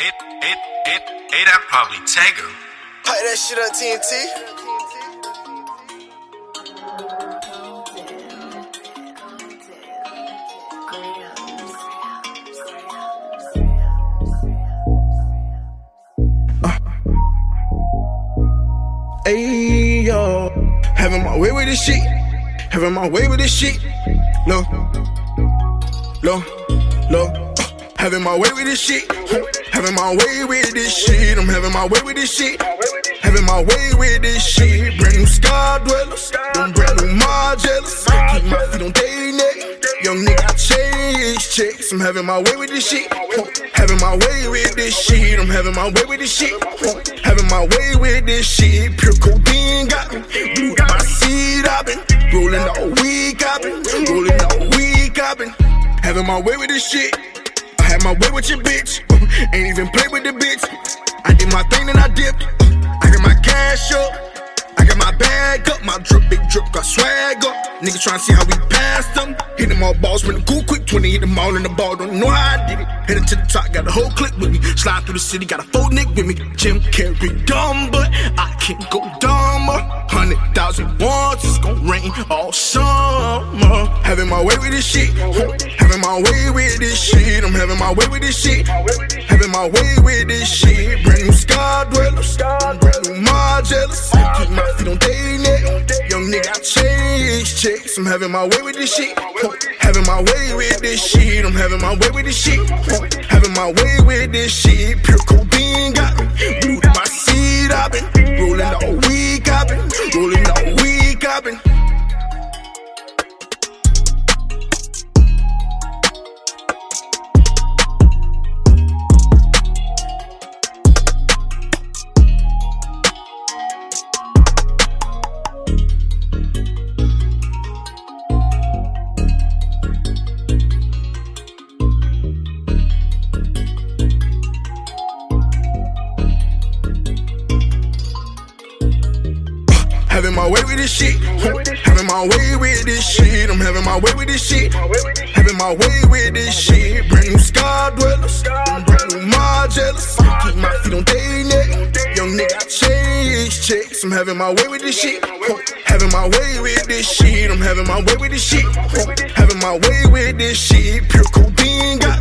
it, it, it, it, that probably Tega. Play that shit on TNT. Hey yo, having my way with this shit, having my way with this shit. Look, look, look, having my way with this shit, having my way with this shit. I'm having my way with this shit, having my way with this shit. Brand new sky dwellers, them brand new Margielas. Keep my feet on day neck, young nigga I change checks. I'm having my way with this shit, having my way with this shit. I'm having my way with this shit, having my way with this shit. Pure codeine got me, blue my seed. I've been rolling all week. I've been rolling all week. I've been having my way with this shit. Had my way with your bitch, ain't even play with the bitch. I did my thing and I dipped. I got my cash up. I got my bag up, my drip, big drip, got swag up. Niggas tryna see how we passed them. Hit them all balls, spin the cool quick, 20 hit them all in the ball, don't know how I did it. Headed to the top, got the whole clique with me. Slide through the city, got a full nick with me. Jim Carrey dumb, but I can't go dumber. Hundred thousand once, rain all summer. Having my way with this shit, having my way with this shit. I'm having my way with this shit, having my way with this shit. Brand new sky dwellers, brand new Margielas. Keep my feet on day neck, young nigga I change checks. I'm having my way with this shit, having my way with this shit. I'm having my way with this shit, having my way with this shit. Pure codeine Having my way with this shit. Having my way with this shit. I'm having my way with this shit. Having my way with this shit. Brand new sky dwellers. Brand new Margielas. Keep my feet on day neck. Young nigga, I change checks. I'm having my way with this shit. Having my way with this shit. I'm having my way with this shit. Having my way with this shit. Pure codeine got